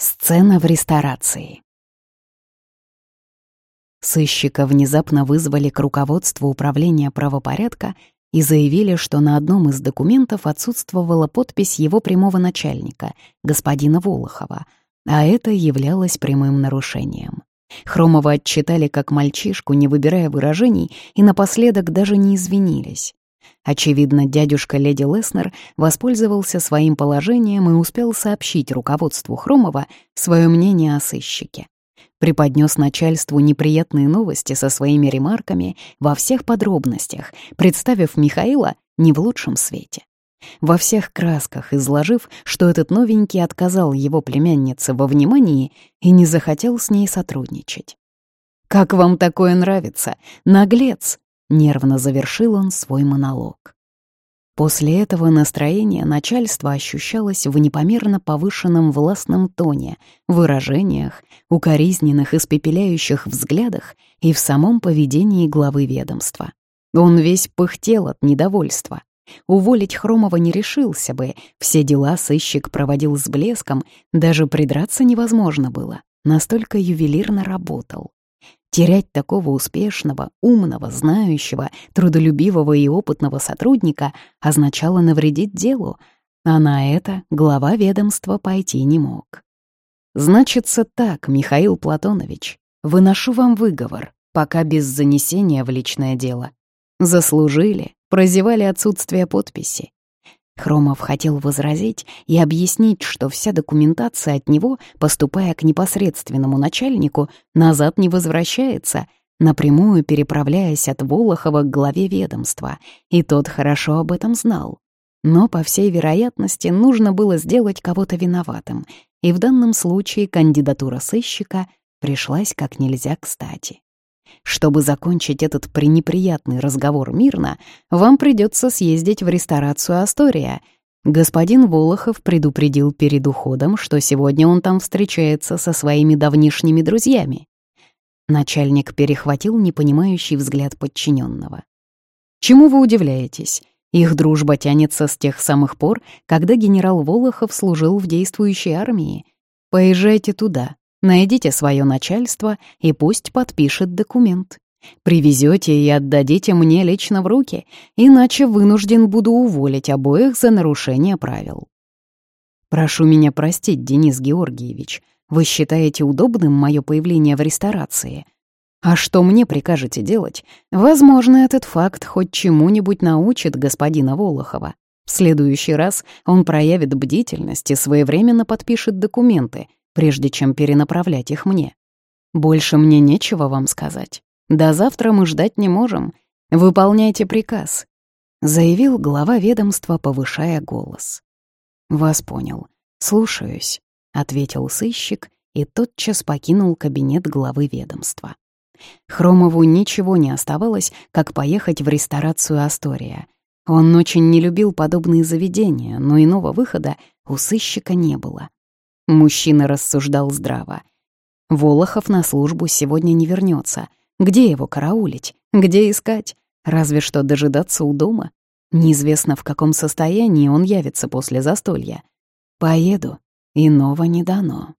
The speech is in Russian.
Сцена в ресторации. Сыщика внезапно вызвали к руководству управления правопорядка и заявили, что на одном из документов отсутствовала подпись его прямого начальника, господина Волохова, а это являлось прямым нарушением. Хромова отчитали как мальчишку, не выбирая выражений, и напоследок даже не извинились. Очевидно, дядюшка леди Леснер воспользовался своим положением и успел сообщить руководству Хромова свое мнение о сыщике. Преподнес начальству неприятные новости со своими ремарками во всех подробностях, представив Михаила не в лучшем свете. Во всех красках изложив, что этот новенький отказал его племяннице во внимании и не захотел с ней сотрудничать. «Как вам такое нравится? Наглец!» Нервно завершил он свой монолог. После этого настроение начальства ощущалось в непомерно повышенном властном тоне, выражениях, укоризненных испепеляющих взглядах и в самом поведении главы ведомства. Он весь пыхтел от недовольства. Уволить Хромова не решился бы, все дела сыщик проводил с блеском, даже придраться невозможно было, настолько ювелирно работал. Терять такого успешного, умного, знающего, трудолюбивого и опытного сотрудника означало навредить делу, а на это глава ведомства пойти не мог. «Значится так, Михаил Платонович, выношу вам выговор, пока без занесения в личное дело. Заслужили, прозевали отсутствие подписи. Хромов хотел возразить и объяснить, что вся документация от него, поступая к непосредственному начальнику, назад не возвращается, напрямую переправляясь от Волохова к главе ведомства, и тот хорошо об этом знал. Но, по всей вероятности, нужно было сделать кого-то виноватым, и в данном случае кандидатура сыщика пришлась как нельзя кстати. Чтобы закончить этот пренеприятный разговор мирно, вам придется съездить в ресторацию «Астория». Господин Волохов предупредил перед уходом, что сегодня он там встречается со своими давнишними друзьями. Начальник перехватил непонимающий взгляд подчиненного. «Чему вы удивляетесь? Их дружба тянется с тех самых пор, когда генерал Волохов служил в действующей армии. Поезжайте туда, Найдите свое начальство и пусть подпишет документ. Привезете и отдадите мне лично в руки, иначе вынужден буду уволить обоих за нарушение правил. Прошу меня простить, Денис Георгиевич. Вы считаете удобным мое появление в ресторации? А что мне прикажете делать? Возможно, этот факт хоть чему-нибудь научит господина Волохова. В следующий раз он проявит бдительность и своевременно подпишет документы, прежде чем перенаправлять их мне. Больше мне нечего вам сказать. До завтра мы ждать не можем. Выполняйте приказ», — заявил глава ведомства, повышая голос. «Вас понял. Слушаюсь», — ответил сыщик и тотчас покинул кабинет главы ведомства. Хромову ничего не оставалось, как поехать в ресторацию «Астория». Он очень не любил подобные заведения, но иного выхода у сыщика не было. Мужчина рассуждал здраво. Волохов на службу сегодня не вернется. Где его караулить? Где искать? Разве что дожидаться у дома. Неизвестно, в каком состоянии он явится после застолья. Поеду, иного не дано.